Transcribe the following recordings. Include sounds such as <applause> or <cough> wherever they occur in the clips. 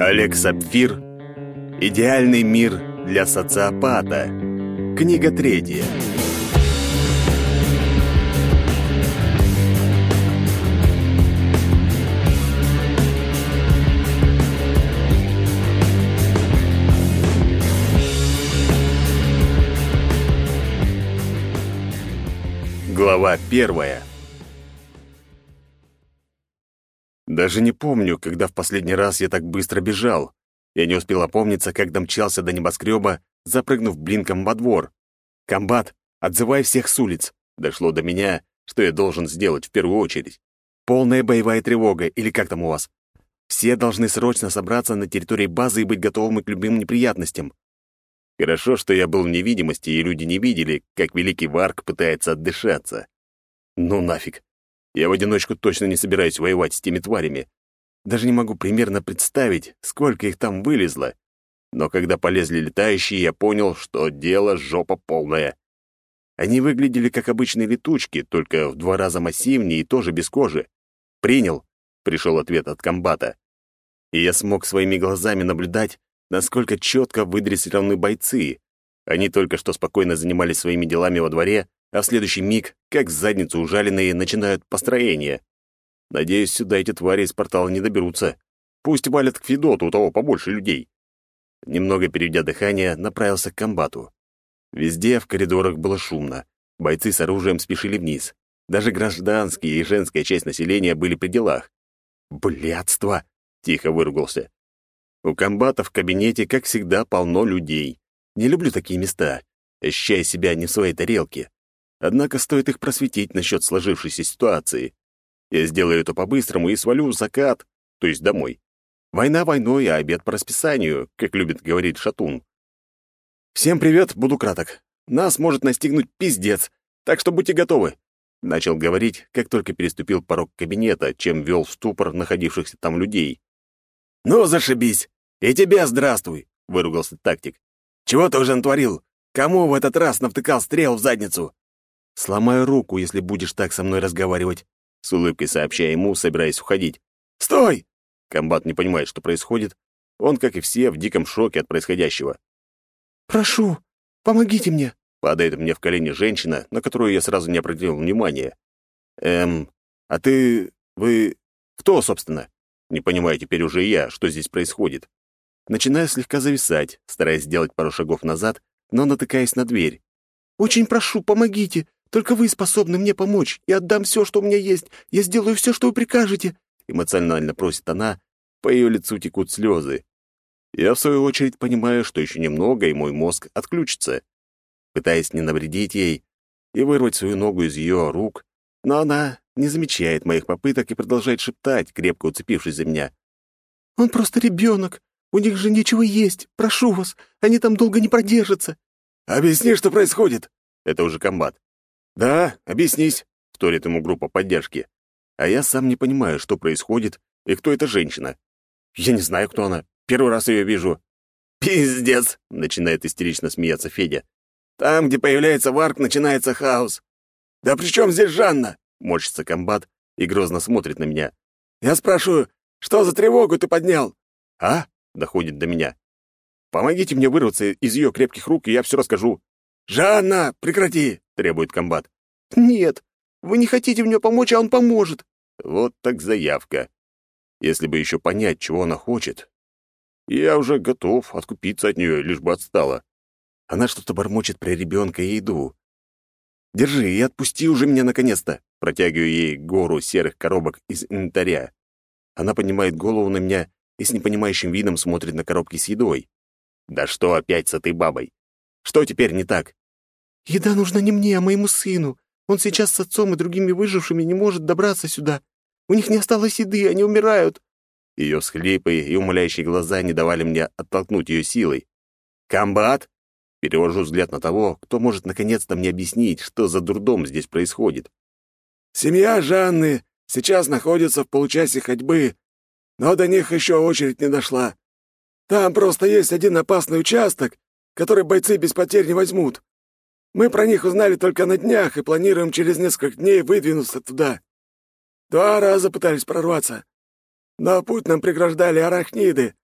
Олег Сапфир. Идеальный мир для социопата. Книга третья. Глава первая. Даже не помню, когда в последний раз я так быстро бежал. Я не успел опомниться, как домчался до небоскреба, запрыгнув блинком во двор. «Комбат, отзывай всех с улиц!» Дошло до меня, что я должен сделать в первую очередь. Полная боевая тревога, или как там у вас? Все должны срочно собраться на территории базы и быть готовыми к любым неприятностям. Хорошо, что я был в невидимости, и люди не видели, как великий Варк пытается отдышаться. Ну нафиг. Я в одиночку точно не собираюсь воевать с теми тварями. Даже не могу примерно представить, сколько их там вылезло. Но когда полезли летающие, я понял, что дело жопа полная. Они выглядели как обычные летучки, только в два раза массивнее и тоже без кожи. «Принял», — пришел ответ от комбата. И я смог своими глазами наблюдать, насколько четко выдрессированы бойцы. Они только что спокойно занимались своими делами во дворе, а в следующий миг, как задницу ужаленные, начинают построение. Надеюсь, сюда эти твари из портала не доберутся. Пусть валят к Федоту, у того побольше людей. Немного переведя дыхание, направился к комбату. Везде в коридорах было шумно. Бойцы с оружием спешили вниз. Даже гражданские и женская часть населения были при делах. «Блядство!» — тихо выругался. У комбата в кабинете, как всегда, полно людей. Не люблю такие места, ощущая себя не в своей тарелке. Однако стоит их просветить насчет сложившейся ситуации. Я сделаю это по-быстрому и свалю в закат, то есть домой. Война войной, а обед по расписанию, как любит говорить Шатун. «Всем привет, буду краток. Нас может настигнуть пиздец, так что будьте готовы», — начал говорить, как только переступил порог кабинета, чем ввел в ступор находившихся там людей. «Ну, зашибись! И тебе здравствуй!» — выругался тактик. «Чего ты уже натворил? Кому в этот раз навтыкал стрел в задницу?» «Сломаю руку, если будешь так со мной разговаривать», — с улыбкой сообщая ему, собираясь уходить. «Стой!» Комбат не понимает, что происходит. Он, как и все, в диком шоке от происходящего. «Прошу, помогите мне!» Падает мне в колени женщина, на которую я сразу не обратил внимания. «Эм, а ты... вы... кто, собственно?» Не понимаю теперь уже я, что здесь происходит. Начинаю слегка зависать, стараясь сделать пару шагов назад, но натыкаясь на дверь. «Очень прошу, помогите! Только вы способны мне помочь. Я отдам все, что у меня есть. Я сделаю все, что вы прикажете. Эмоционально просит она. По ее лицу текут слезы. Я, в свою очередь, понимаю, что еще немного, и мой мозг отключится. Пытаясь не навредить ей и вырвать свою ногу из ее рук, но она не замечает моих попыток и продолжает шептать, крепко уцепившись за меня. «Он просто ребенок. У них же нечего есть. Прошу вас, они там долго не продержатся». «Объясни, что происходит!» Это уже комбат. «Да, объяснись», — вторит ему группа поддержки. А я сам не понимаю, что происходит и кто эта женщина. Я не знаю, кто она. Первый раз ее вижу. «Пиздец!» — начинает истерично смеяться Федя. «Там, где появляется Варк, начинается хаос». «Да при чем здесь Жанна?» — морщится комбат и грозно смотрит на меня. «Я спрашиваю, что за тревогу ты поднял?» «А?» — доходит до меня. «Помогите мне вырваться из ее крепких рук, и я все расскажу». «Жанна, прекрати!» — требует комбат. «Нет, вы не хотите мне помочь, а он поможет». Вот так заявка. Если бы еще понять, чего она хочет. Я уже готов откупиться от нее, лишь бы отстала. Она что-то бормочет про ребенка и еду. «Держи и отпусти уже меня наконец-то!» Протягиваю ей гору серых коробок из инвентаря. Она поднимает голову на меня и с непонимающим видом смотрит на коробки с едой. «Да что опять с этой бабой? Что теперь не так?» «Еда нужна не мне, а моему сыну. Он сейчас с отцом и другими выжившими не может добраться сюда. У них не осталось еды, они умирают». Ее всхлипы и умоляющие глаза не давали мне оттолкнуть ее силой. «Комбат?» Перевожу взгляд на того, кто может наконец-то мне объяснить, что за дурдом здесь происходит. «Семья Жанны сейчас находится в получасе ходьбы, но до них еще очередь не дошла. Там просто есть один опасный участок, который бойцы без потерь не возьмут. Мы про них узнали только на днях и планируем через несколько дней выдвинуться туда. Два раза пытались прорваться. Но путь нам преграждали арахниды.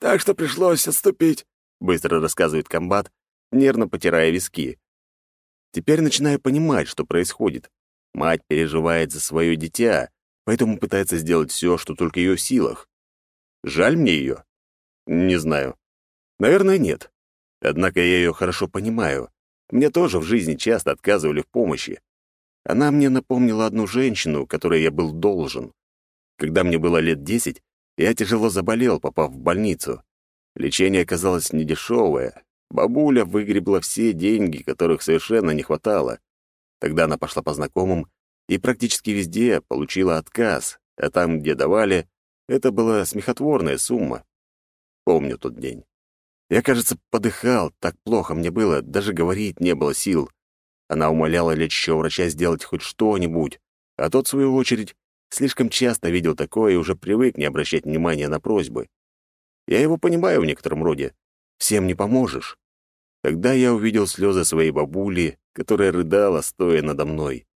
так что пришлось отступить», — быстро рассказывает комбат, нервно потирая виски. Теперь начинаю понимать, что происходит. Мать переживает за свое дитя, поэтому пытается сделать все, что только ее в силах. Жаль мне ее? Не знаю. Наверное, нет. Однако я ее хорошо понимаю. Мне тоже в жизни часто отказывали в помощи. Она мне напомнила одну женщину, которой я был должен. Когда мне было лет десять, я тяжело заболел, попав в больницу. Лечение оказалось недешевое. Бабуля выгребла все деньги, которых совершенно не хватало. Тогда она пошла по знакомым и практически везде получила отказ, а там, где давали, это была смехотворная сумма. Помню тот день. Я, кажется, подыхал, так плохо мне было, даже говорить не было сил. Она умоляла лечащего врача сделать хоть что-нибудь, а тот, в свою очередь, слишком часто видел такое и уже привык не обращать внимания на просьбы. Я его понимаю в некотором роде. Всем не поможешь. Тогда я увидел слезы своей бабули, которая рыдала, стоя надо мной.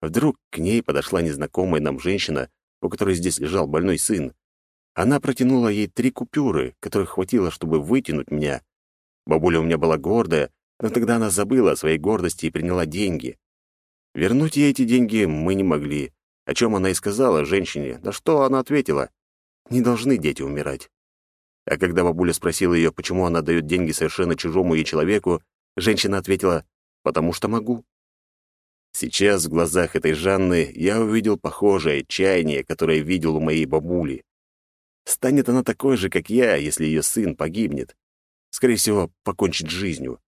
Вдруг к ней подошла незнакомая нам женщина, у которой здесь лежал больной сын. Она протянула ей три купюры, которых хватило, чтобы вытянуть меня. Бабуля у меня была гордая, но тогда она забыла о своей гордости и приняла деньги. Вернуть ей эти деньги мы не могли, о чем она и сказала женщине, на что она ответила. «Не должны дети умирать». А когда бабуля спросила ее, почему она дает деньги совершенно чужому ей человеку, женщина ответила «потому что могу». Сейчас в глазах этой Жанны я увидел похожее отчаяние, которое видел у моей бабули. Станет она такой же, как я, если ее сын погибнет. Скорее всего, покончит жизнью.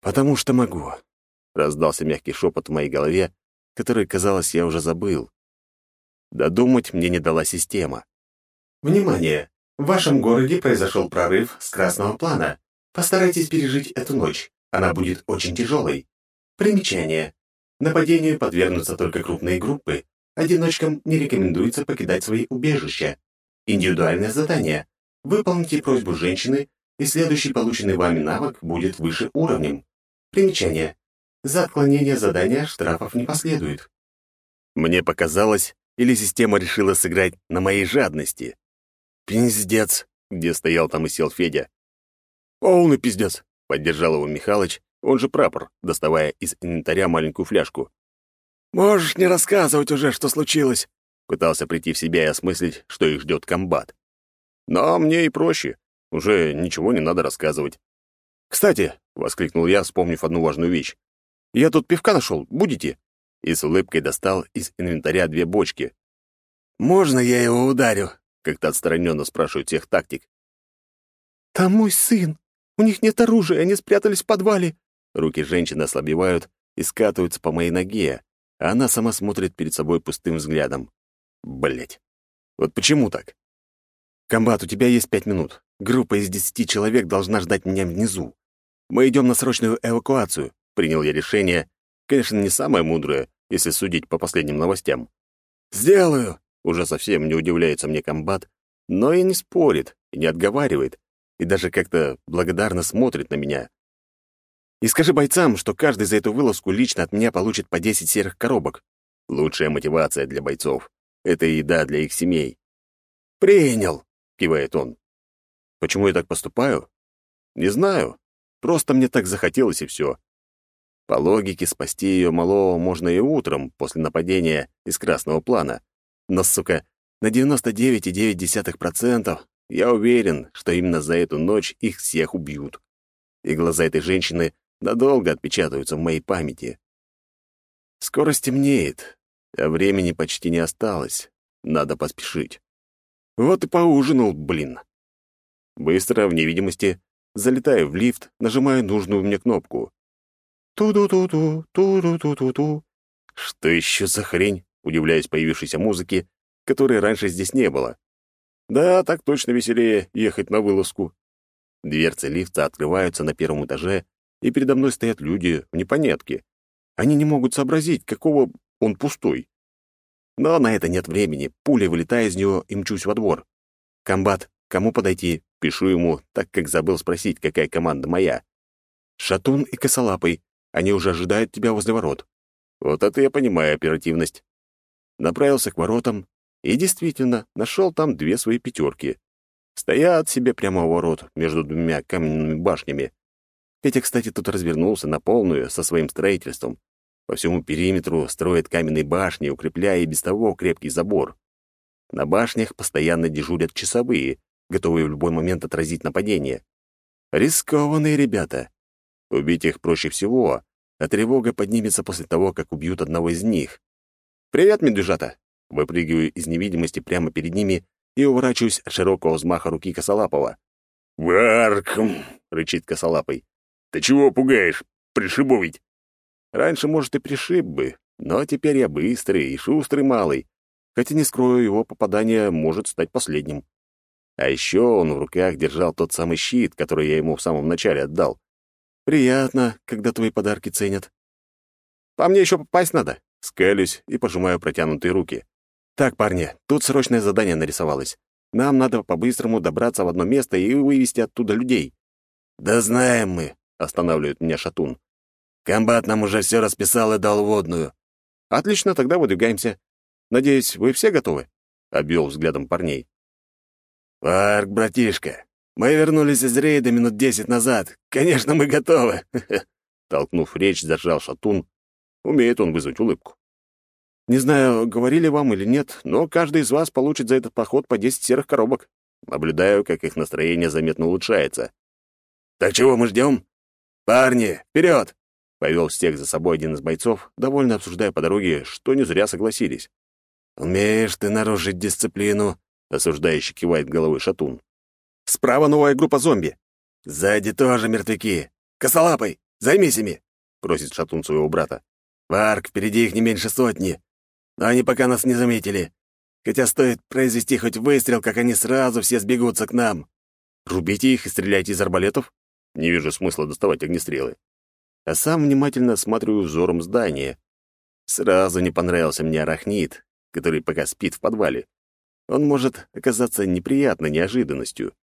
«Потому что могу», — раздался мягкий шепот в моей голове, который, казалось, я уже забыл. Додумать мне не дала система. «Внимание! В вашем городе произошел прорыв с красного плана. Постарайтесь пережить эту ночь. Она будет очень тяжелой. Примечание. Нападению подвергнутся только крупные группы. Одиночкам не рекомендуется покидать свои убежища. Индивидуальное задание. Выполните просьбу женщины, и следующий полученный вами навык будет выше уровнем. Примечание. За отклонение задания штрафов не последует. Мне показалось, или система решила сыграть на моей жадности. «Пиздец!» — где стоял, там и сел Федя. «Полный пиздец!» — поддержал его Михалыч, он же прапор, доставая из инвентаря маленькую фляжку. «Можешь не рассказывать уже, что случилось», — пытался прийти в себя и осмыслить, что их ждет комбат. «Но мне и проще. Уже ничего не надо рассказывать. «Кстати», — воскликнул я, вспомнив одну важную вещь, «я тут пивка нашел. Будете?» И с улыбкой достал из инвентаря две бочки. «Можно я его ударю?» — как-то отстраненно спрашивают всех тактик. «Там мой сын. У них нет оружия, они спрятались в подвале». Руки женщины ослабевают и скатываются по моей ноге, а она сама смотрит перед собой пустым взглядом. Блять. Вот почему так? «Комбат, у тебя есть пять минут. Группа из десяти человек должна ждать меня внизу. Мы идем на срочную эвакуацию», — принял я решение. Конечно, не самое мудрое, если судить по последним новостям. «Сделаю!» — уже совсем не удивляется мне комбат, но и не спорит, и не отговаривает, и даже как-то благодарно смотрит на меня. И скажи бойцам, что каждый за эту вылазку лично от меня получит по 10 серых коробок. Лучшая мотивация для бойцов. Это еда для их семей. «Принял!» — кивает он. Почему я так поступаю? Не знаю. Просто мне так захотелось, и все. По логике, спасти ее малого можно и утром, после нападения из красного плана. Но, сука, на 99,9% я уверен, что именно за эту ночь их всех убьют. И глаза этой женщины надолго отпечатаются в моей памяти. Скоро стемнеет, а времени почти не осталось. Надо поспешить. Вот и поужинал, блин. Быстро, в невидимости, залетаю в лифт, нажимаю нужную мне кнопку. Ту-ду-ту-ту, ту-ду-ту-ту-ту. Что еще за хрень? Удивляюсь появившейся музыке, которой раньше здесь не было. Да, так точно веселее ехать на вылазку. Дверцы лифта открываются на первом этаже, и передо мной стоят люди в непонятке. Они не могут сообразить, какого он пустой. Но на это нет времени. Пуля вылетая из него и мчусь во двор. Комбат, кому подойти? Пишу ему, так как забыл спросить, какая команда моя. Шатун и Косолапый. Они уже ожидают тебя возле ворот. Вот это я понимаю оперативность. Направился к воротам и действительно нашел там две свои пятерки. Стоят себе прямо у ворот между двумя каменными башнями. Петя, кстати, тут развернулся на полную со своим строительством. По всему периметру строят каменные башни, укрепляя и без того крепкий забор. На башнях постоянно дежурят часовые, готовые в любой момент отразить нападение. Рискованные ребята. Убить их проще всего, а тревога поднимется после того, как убьют одного из них. «Привет, медвежата!» Выпрыгиваю из невидимости прямо перед ними и уворачиваюсь от широкого взмаха руки Косолапова. «Варкм!» — рычит Косолапый. «Ты чего пугаешь? Пришибу ведь!» Раньше, может, и пришиб бы, но теперь я быстрый и шустрый малый, хотя не скрою, его попадание может стать последним. А еще он в руках держал тот самый щит, который я ему в самом начале отдал. Приятно, когда твои подарки ценят. По мне еще попасть надо. Скалюсь и пожимаю протянутые руки. Так, парни, тут срочное задание нарисовалось. Нам надо по-быстрому добраться в одно место и вывести оттуда людей. Да знаем мы, останавливает меня Шатун. Комбат нам уже все расписал и дал водную. Отлично, тогда выдвигаемся. Надеюсь, вы все готовы? Обвел взглядом парней. «Парк, братишка, мы вернулись из рейда минут десять назад. Конечно, мы готовы!» <laughs> Толкнув речь, зажал шатун. Умеет он вызвать улыбку. «Не знаю, говорили вам или нет, но каждый из вас получит за этот поход по десять серых коробок. Наблюдаю, как их настроение заметно улучшается». «Так чего мы ждем? Парни, вперед!» Повел всех за собой один из бойцов, довольно обсуждая по дороге, что не зря согласились. «Умеешь ты нарушить дисциплину», осуждающий кивает головой шатун. «Справа новая группа зомби!» «Сзади тоже мертвяки! Косолапый, займись ими!» — просит шатун своего брата. «Варк, впереди их не меньше сотни, но они пока нас не заметили. Хотя стоит произвести хоть выстрел, как они сразу все сбегутся к нам». «Рубите их и стреляйте из арбалетов?» Не вижу смысла доставать огнестрелы. А сам внимательно осматриваю взором здание. Сразу не понравился мне арахнит, который пока спит в подвале он может оказаться неприятной неожиданностью.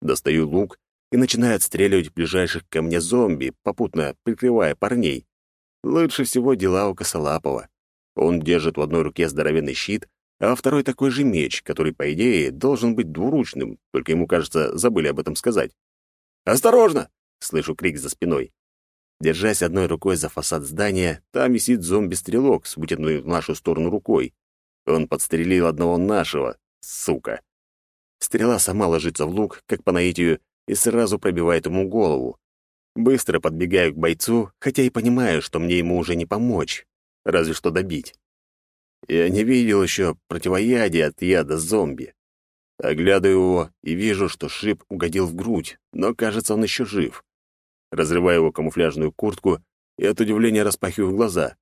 Достаю лук и начинаю отстреливать ближайших ко мне зомби, попутно прикрывая парней. Лучше всего дела у Косолапова. Он держит в одной руке здоровенный щит, а во второй такой же меч, который, по идее, должен быть двуручным, только ему, кажется, забыли об этом сказать. «Осторожно!» — слышу крик за спиной. Держась одной рукой за фасад здания, там висит зомби-стрелок с вытянутой в нашу сторону рукой. Он подстрелил одного нашего, сука. Стрела сама ложится в лук, как по наитию, и сразу пробивает ему голову. Быстро подбегаю к бойцу, хотя и понимаю, что мне ему уже не помочь, разве что добить. Я не видел еще противоядия от яда зомби. Оглядываю его и вижу, что шип угодил в грудь, но, кажется, он еще жив. Разрываю его камуфляжную куртку и от удивления распахиваю глаза.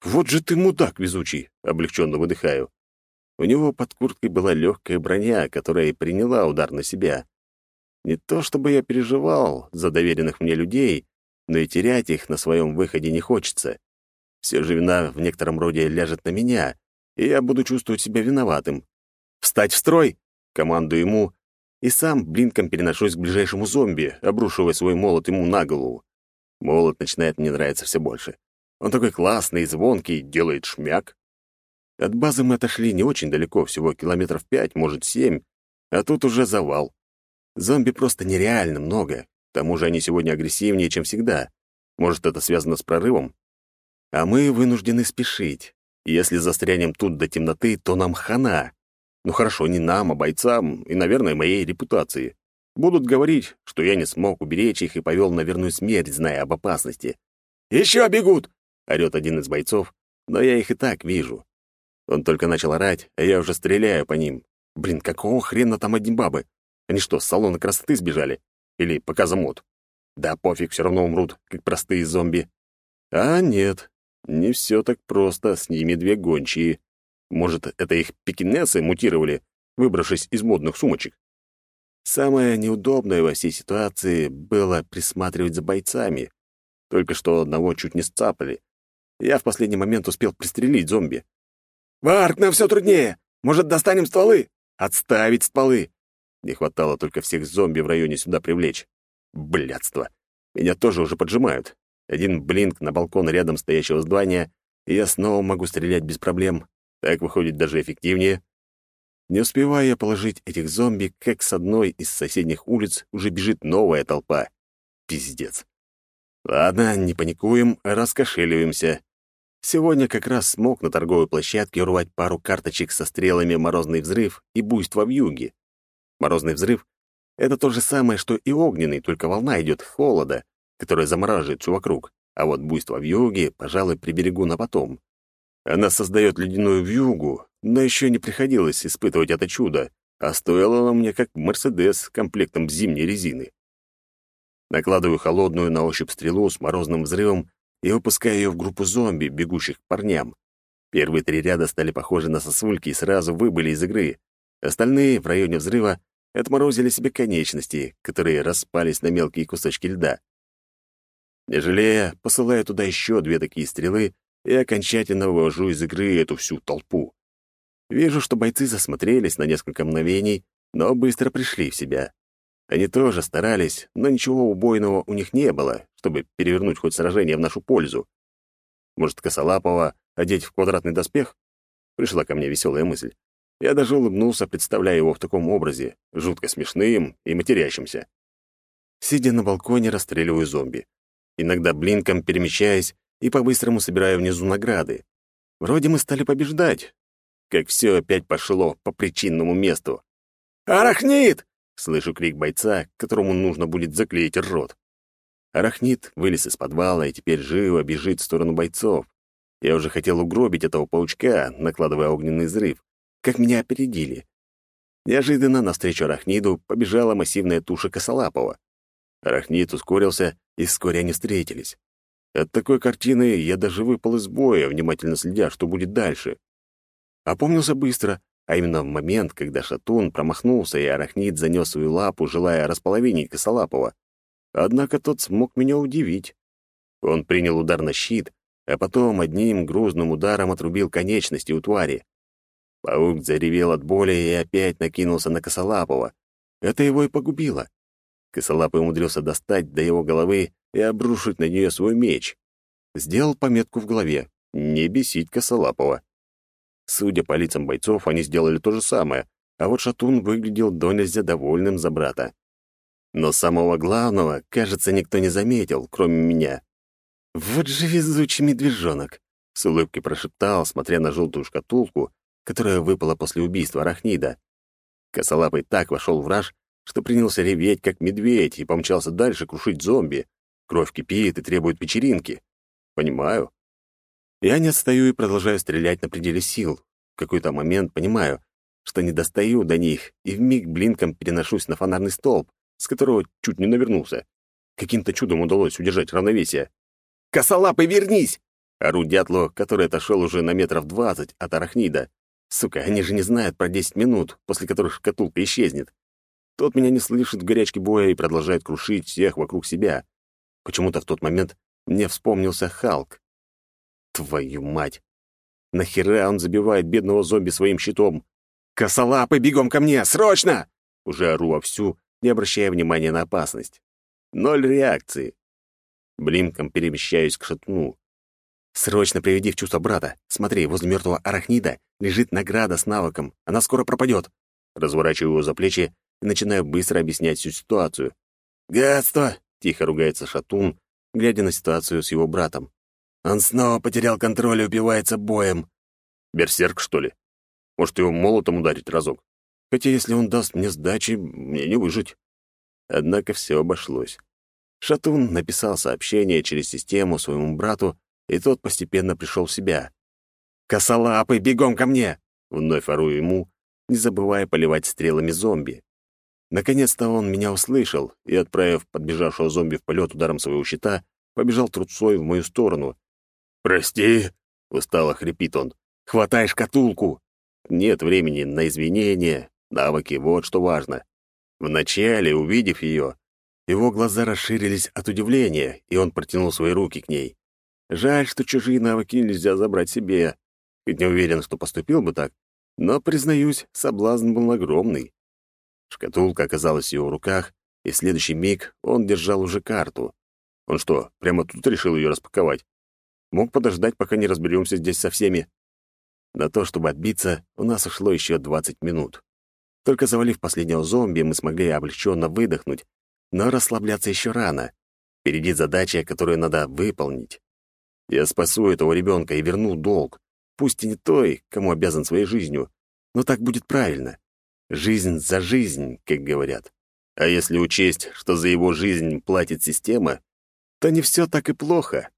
«Вот же ты мудак везучий!» — облегченно выдыхаю. У него под курткой была легкая броня, которая и приняла удар на себя. Не то чтобы я переживал за доверенных мне людей, но и терять их на своем выходе не хочется. Все же вина в некотором роде ляжет на меня, и я буду чувствовать себя виноватым. «Встать в строй!» — командую ему, и сам блинком переношусь к ближайшему зомби, обрушивая свой молот ему на голову. Молот начинает мне нравиться все больше. Он такой классный звонкий, делает шмяк. От базы мы отошли не очень далеко, всего километров пять, может, семь, а тут уже завал. Зомби просто нереально много. К тому же они сегодня агрессивнее, чем всегда. Может, это связано с прорывом? А мы вынуждены спешить. Если застрянем тут до темноты, то нам хана. Ну хорошо, не нам, а бойцам и, наверное, моей репутации. Будут говорить, что я не смог уберечь их и повел на верную смерть, зная об опасности. «Еще бегут!» — орёт один из бойцов, но я их и так вижу. Он только начал орать, а я уже стреляю по ним. Блин, какого хрена там одни бабы? Они что, с салона красоты сбежали? Или пока замут? Да пофиг, все равно умрут, как простые зомби. А нет, не все так просто, с ними две гончие. Может, это их пекинесы мутировали, выбравшись из модных сумочек? Самое неудобное во всей ситуации было присматривать за бойцами. Только что одного чуть не сцапали. Я в последний момент успел пристрелить зомби. «Варк, нам все труднее! Может, достанем стволы?» «Отставить стволы!» Не хватало только всех зомби в районе сюда привлечь. Блядство! Меня тоже уже поджимают. Один блинк на балкон рядом стоящего здания, и я снова могу стрелять без проблем. Так выходит даже эффективнее. Не успеваю я положить этих зомби, как с одной из соседних улиц уже бежит новая толпа. Пиздец. Ладно, не паникуем, раскошеливаемся. Сегодня как раз смог на торговой площадке урвать пару карточек со стрелами «Морозный взрыв» и «Буйство в юге». «Морозный взрыв» — это то же самое, что и огненный, только волна идет холода, которая замораживает все вокруг. А вот «Буйство в юге», пожалуй, приберегу на потом. Она создает ледяную вьюгу, но еще не приходилось испытывать это чудо, а стоило оно мне как «Мерседес» с комплектом зимней резины. Накладываю холодную на ощупь стрелу с морозным взрывом и выпускаю ее в группу зомби, бегущих к парням. Первые три ряда стали похожи на сосульки и сразу выбыли из игры. Остальные в районе взрыва отморозили себе конечности, которые распались на мелкие кусочки льда. Не жалея, посылаю туда еще две такие стрелы и окончательно вывожу из игры эту всю толпу. Вижу, что бойцы засмотрелись на несколько мгновений, но быстро пришли в себя. Они тоже старались, но ничего убойного у них не было, чтобы перевернуть хоть сражение в нашу пользу. Может, Косолапова одеть в квадратный доспех? Пришла ко мне веселая мысль. Я даже улыбнулся, представляя его в таком образе, жутко смешным и матерящимся. Сидя на балконе, расстреливаю зомби. Иногда блинком перемещаясь и по-быстрому собираю внизу награды. Вроде мы стали побеждать, как все опять пошло по причинному месту. «Арахнит!» — слышу крик бойца, которому нужно будет заклеить рот. Арахнит вылез из подвала и теперь живо бежит в сторону бойцов. Я уже хотел угробить этого паучка, накладывая огненный взрыв, как меня опередили. Неожиданно навстречу Арахниду побежала массивная туша косолапого. Арахнит ускорился, и вскоре они встретились. От такой картины я даже выпал из боя, внимательно следя, что будет дальше. Опомнился быстро, а именно в момент, когда шатун промахнулся, и арахнит занес свою лапу, желая располовинить косолапого. Однако тот смог меня удивить. Он принял удар на щит, а потом одним грузным ударом отрубил конечности у твари. Паук заревел от боли и опять накинулся на косолапого. Это его и погубило. Косолапый умудрился достать до его головы и обрушить на нее свой меч. Сделал пометку в голове «Не бесить косолапого». Судя по лицам бойцов, они сделали то же самое, а вот Шатун выглядел до нельзя довольным за брата. Но самого главного, кажется, никто не заметил, кроме меня. «Вот же везучий медвежонок!» — с улыбкой прошептал, смотря на желтую шкатулку, которая выпала после убийства Арахнида. Косолапый так вошел в раж, что принялся реветь, как медведь, и помчался дальше крушить зомби. Кровь кипит и требует вечеринки. Понимаю. Я не отстаю и продолжаю стрелять на пределе сил. В какой-то момент понимаю, что не достаю до них, и вмиг блинком переношусь на фонарный столб, с которого чуть не навернулся. Каким-то чудом удалось удержать равновесие. «Косолапый, вернись!» Ору дятлу, который отошел уже на метров двадцать от арахнида. Сука, они же не знают про десять минут, после которых шкатулка исчезнет. Тот меня не слышит в горячке боя и продолжает крушить всех вокруг себя. Почему-то в тот момент мне вспомнился Халк. Твою мать! Нахера он забивает бедного зомби своим щитом? «Косолапый, бегом ко мне! Срочно!» Уже ору вовсю, не обращая внимания на опасность. Ноль реакции. Блинком перемещаюсь к шатну. «Срочно приведи в чувство брата. Смотри, возле мертвого арахнида лежит награда с навыком. Она скоро пропадет». Разворачиваю его за плечи и начинаю быстро объяснять всю ситуацию. «Гадство!» — тихо ругается Шатун, глядя на ситуацию с его братом. «Он снова потерял контроль и упивается боем». «Берсерк, что ли? Может, его молотом ударить разок? Хотя если он даст мне сдачи, мне не выжить». Однако все обошлось. Шатун написал сообщение через систему своему брату, и тот постепенно пришел в себя. «Косолапый, бегом ко мне!» Вновь ору ему, не забывая поливать стрелами зомби. Наконец-то он меня услышал и, отправив подбежавшего зомби в полет ударом своего щита, побежал трусцой в мою сторону. «Прости!» — устало хрипит он. «Хватай шкатулку!» Нет времени на извинения, навыки, вот что важно. Вначале, увидев ее, его глаза расширились от удивления, и он протянул свои руки к ней. Жаль, что чужие навыки нельзя забрать себе. Хоть не уверен, что поступил бы так, но, признаюсь, соблазн был огромный. Шкатулка оказалась в его руках, и в следующий миг он держал уже карту. Он что, прямо тут решил ее распаковать? Мог подождать, пока не разберемся здесь со всеми. На то, чтобы отбиться, у нас ушло еще 20 минут. Только завалив последнего зомби, мы смогли облегченно выдохнуть, но расслабляться еще рано. Впереди задача, которую надо выполнить. Я спасу этого ребенка и верну долг. Пусть и не той, кому обязан своей жизнью, но так будет правильно. Жизнь за жизнь, как говорят. А если учесть, что за его жизнь платит система, то не все так и плохо.